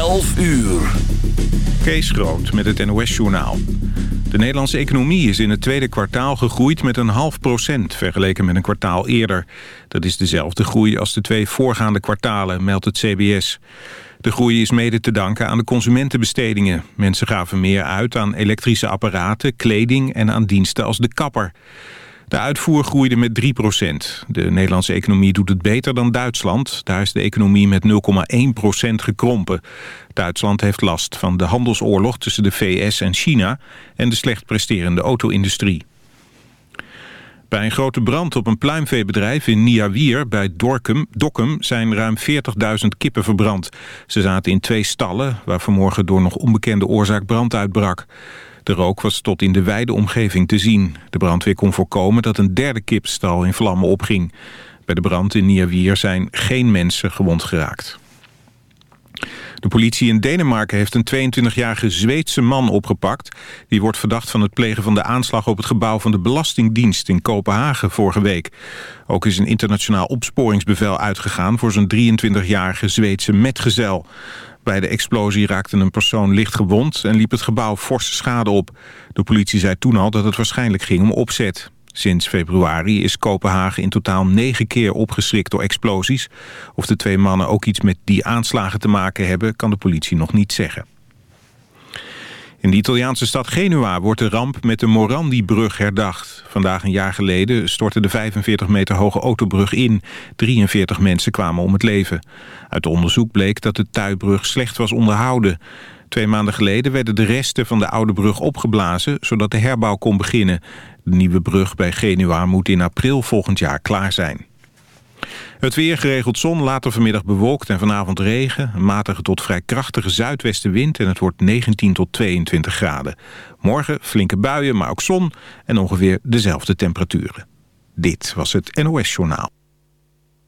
11 uur. Kees Groot met het NOS-journaal. De Nederlandse economie is in het tweede kwartaal gegroeid met een half procent... vergeleken met een kwartaal eerder. Dat is dezelfde groei als de twee voorgaande kwartalen, meldt het CBS. De groei is mede te danken aan de consumentenbestedingen. Mensen gaven meer uit aan elektrische apparaten, kleding en aan diensten als de kapper. De uitvoer groeide met 3% De Nederlandse economie doet het beter dan Duitsland. Daar is de economie met 0,1% gekrompen. Duitsland heeft last van de handelsoorlog tussen de VS en China... en de slecht presterende auto-industrie. Bij een grote brand op een pluimveebedrijf in Niawier bij Dorkum, Dokkum zijn ruim 40.000 kippen verbrand. Ze zaten in twee stallen waar vanmorgen door nog onbekende oorzaak brand uitbrak. De rook was tot in de wijde omgeving te zien. De brandweer kon voorkomen dat een derde kipstal in vlammen opging. Bij de brand in Niawier zijn geen mensen gewond geraakt. De politie in Denemarken heeft een 22-jarige Zweedse man opgepakt. Die wordt verdacht van het plegen van de aanslag op het gebouw van de Belastingdienst in Kopenhagen vorige week. Ook is een internationaal opsporingsbevel uitgegaan voor zijn 23-jarige Zweedse metgezel. Bij de explosie raakte een persoon licht gewond en liep het gebouw forse schade op. De politie zei toen al dat het waarschijnlijk ging om opzet. Sinds februari is Kopenhagen in totaal negen keer opgeschrikt door explosies. Of de twee mannen ook iets met die aanslagen te maken hebben, kan de politie nog niet zeggen. In de Italiaanse stad Genua wordt de ramp met de Morandi-brug herdacht. Vandaag een jaar geleden stortte de 45 meter hoge autobrug in. 43 mensen kwamen om het leven. Uit onderzoek bleek dat de tuibrug slecht was onderhouden. Twee maanden geleden werden de resten van de oude brug opgeblazen... zodat de herbouw kon beginnen. De nieuwe brug bij Genua moet in april volgend jaar klaar zijn. Het weer geregeld zon, later vanmiddag bewolkt en vanavond regen. Een matige tot vrij krachtige zuidwestenwind en het wordt 19 tot 22 graden. Morgen flinke buien, maar ook zon en ongeveer dezelfde temperaturen. Dit was het NOS Journaal.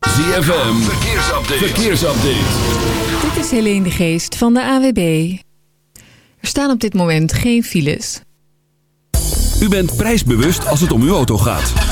ZFM, verkeersupdate. verkeersupdate. Dit is Helene de Geest van de AWB. Er staan op dit moment geen files. U bent prijsbewust als het om uw auto gaat.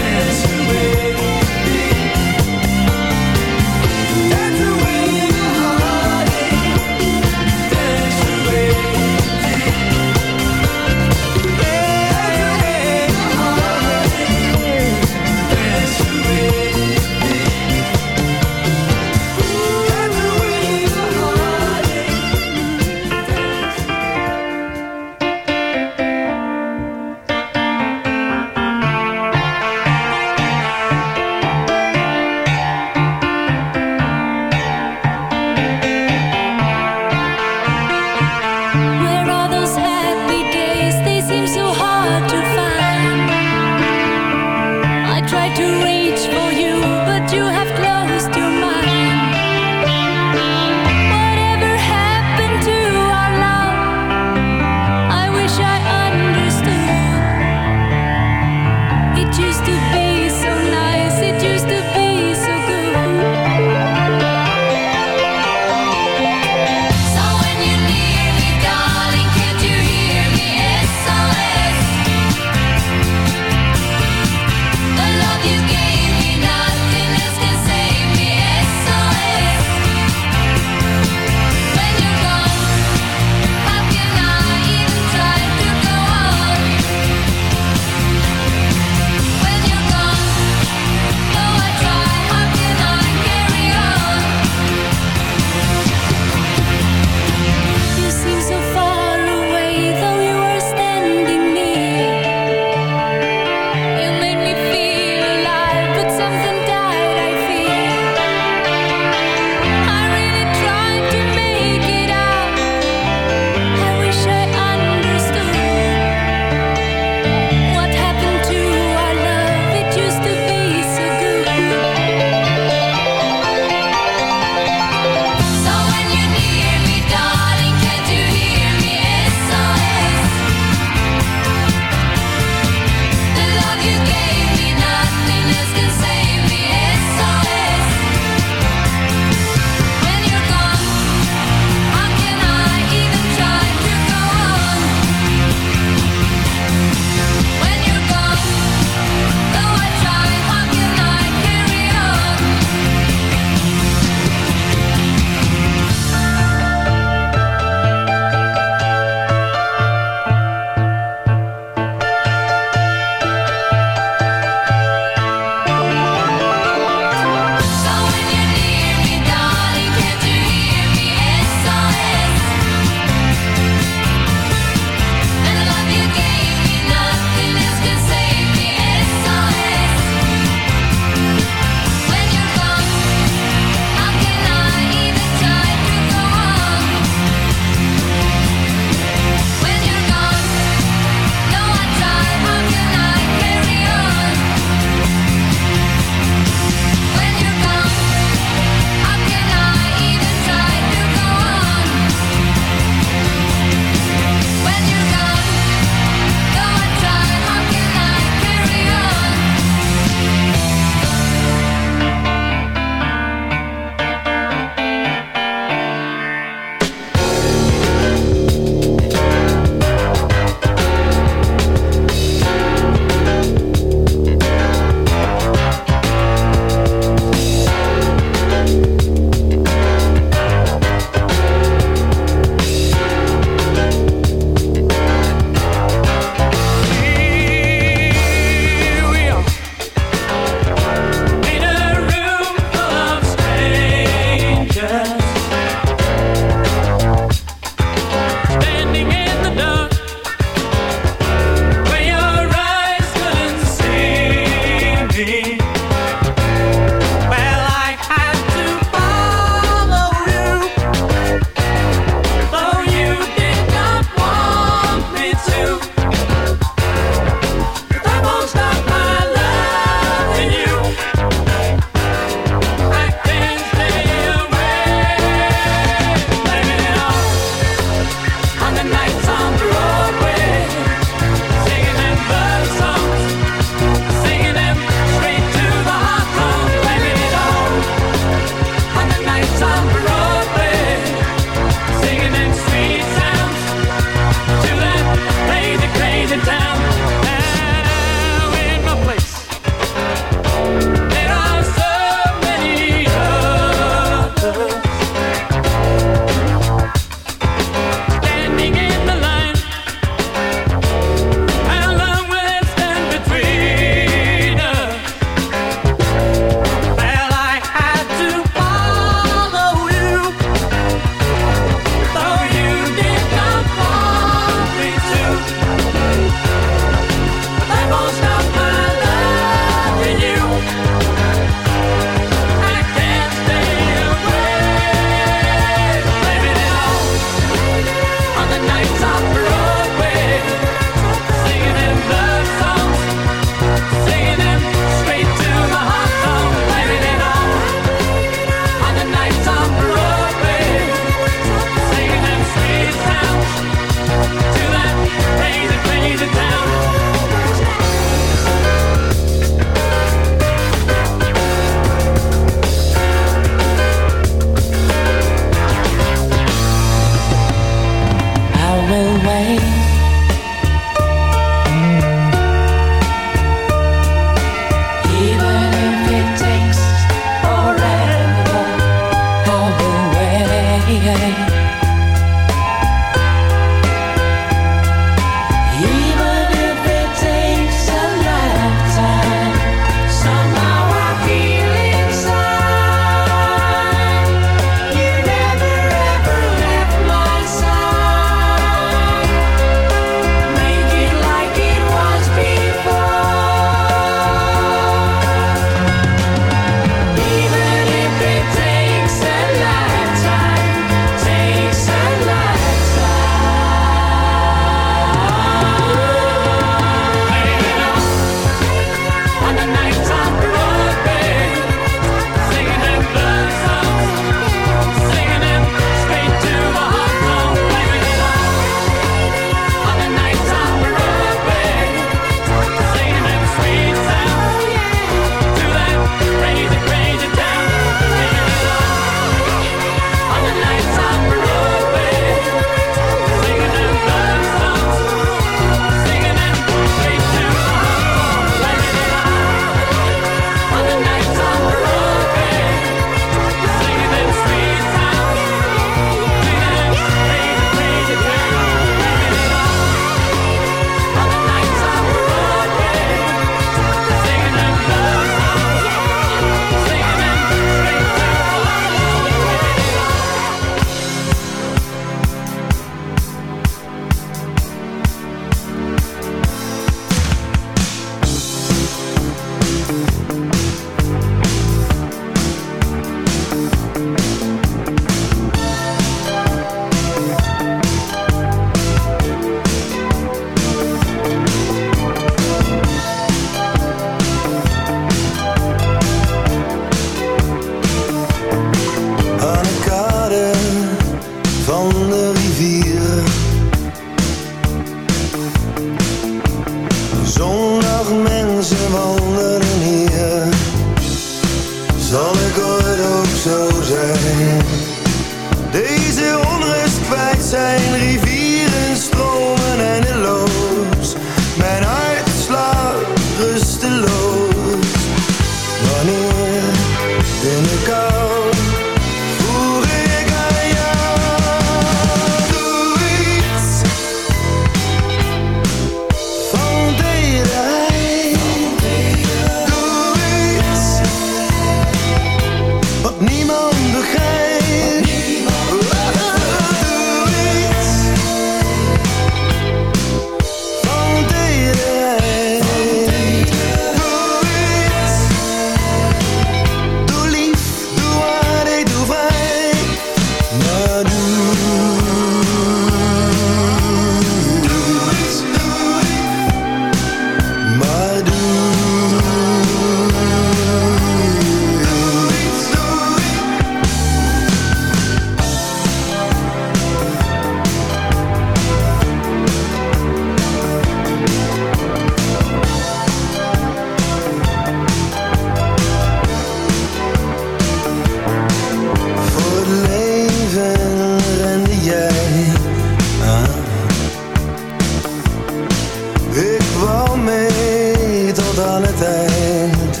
tot aan het eind.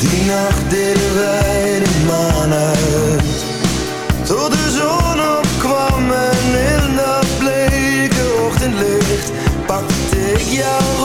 Die nacht deden wij de maan uit. Tot de zon opkwam en in dat bleke ochtendlicht pakte ik jou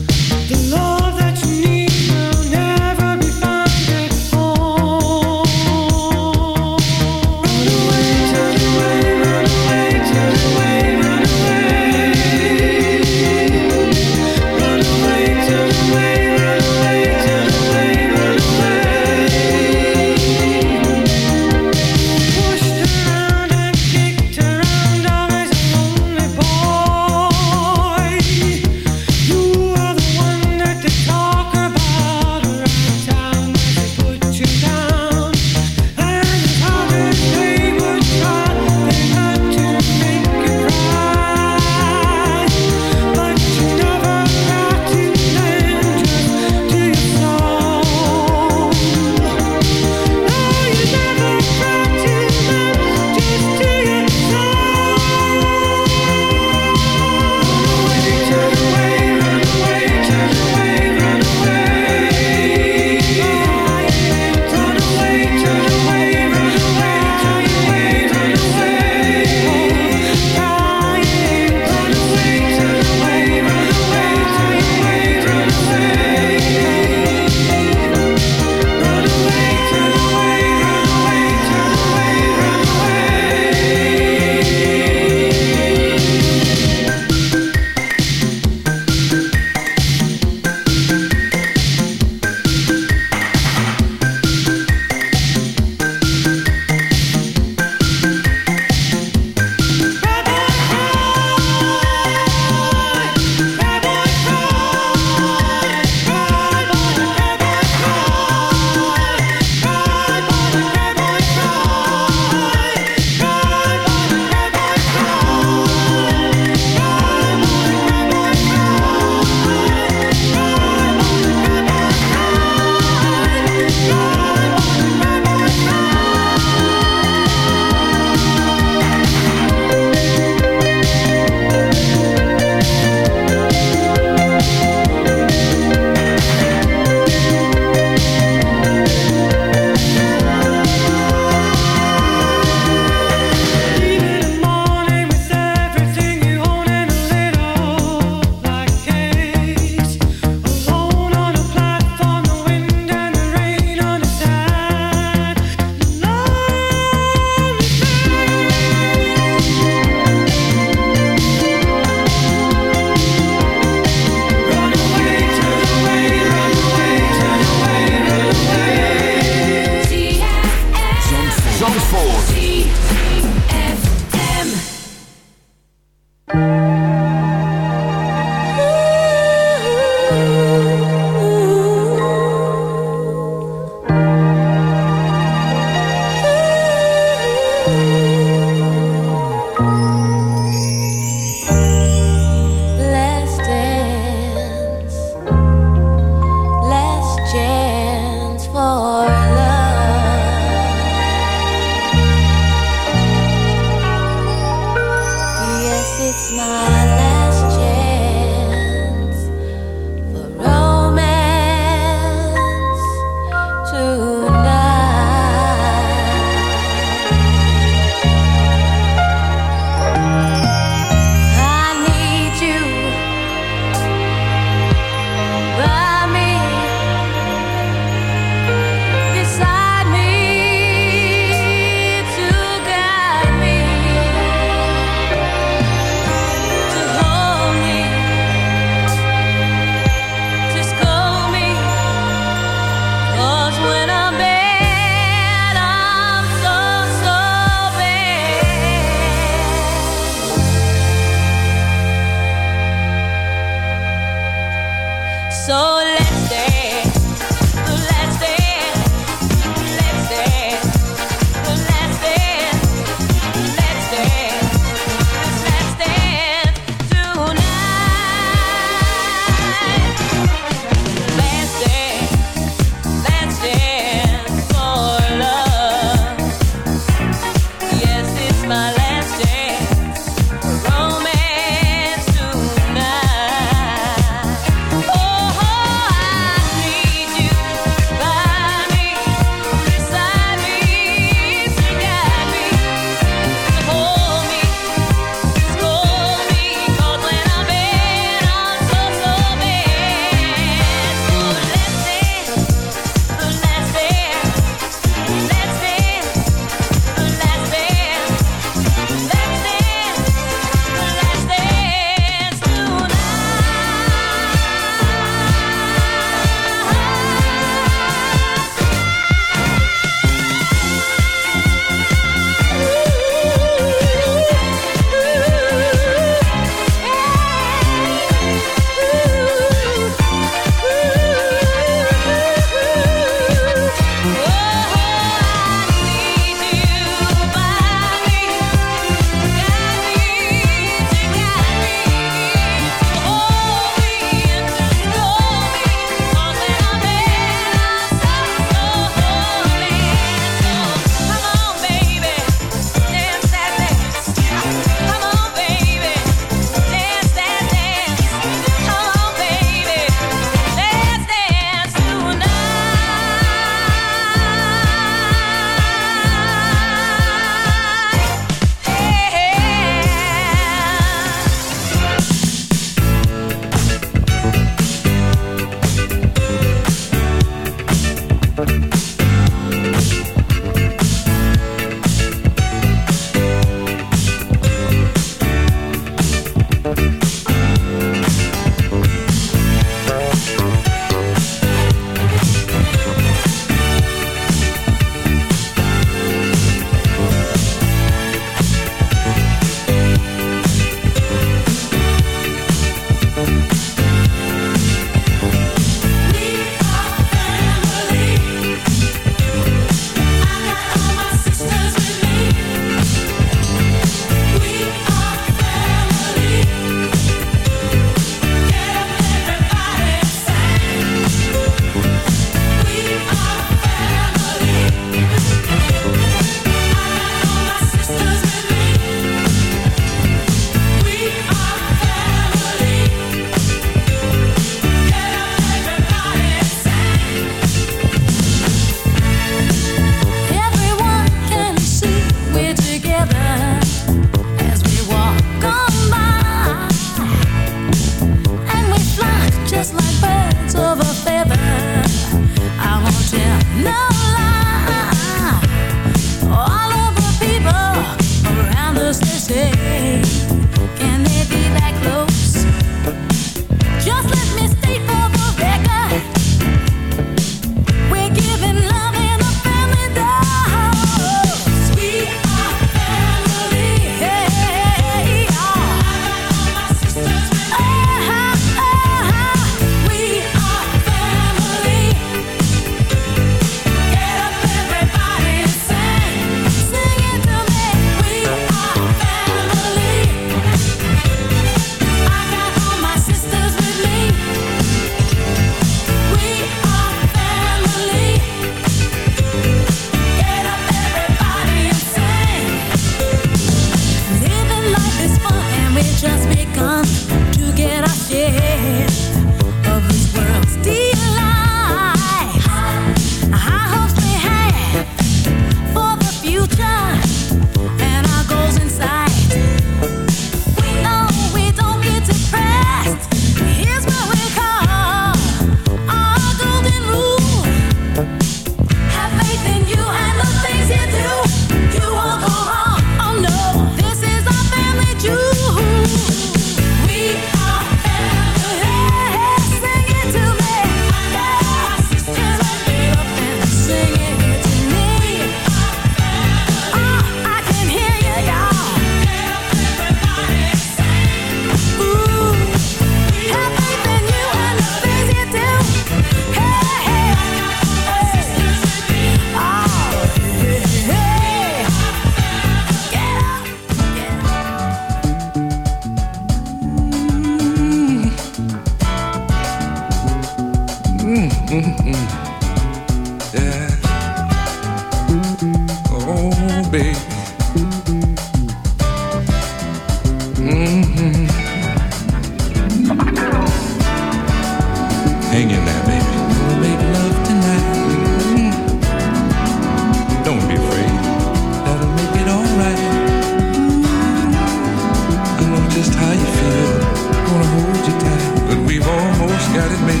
stared at me.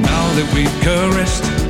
Now that we've caressed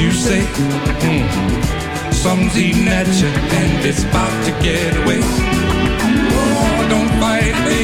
you say. Mm. Something's eating at you, and it's about to get away. Oh, don't fight, baby.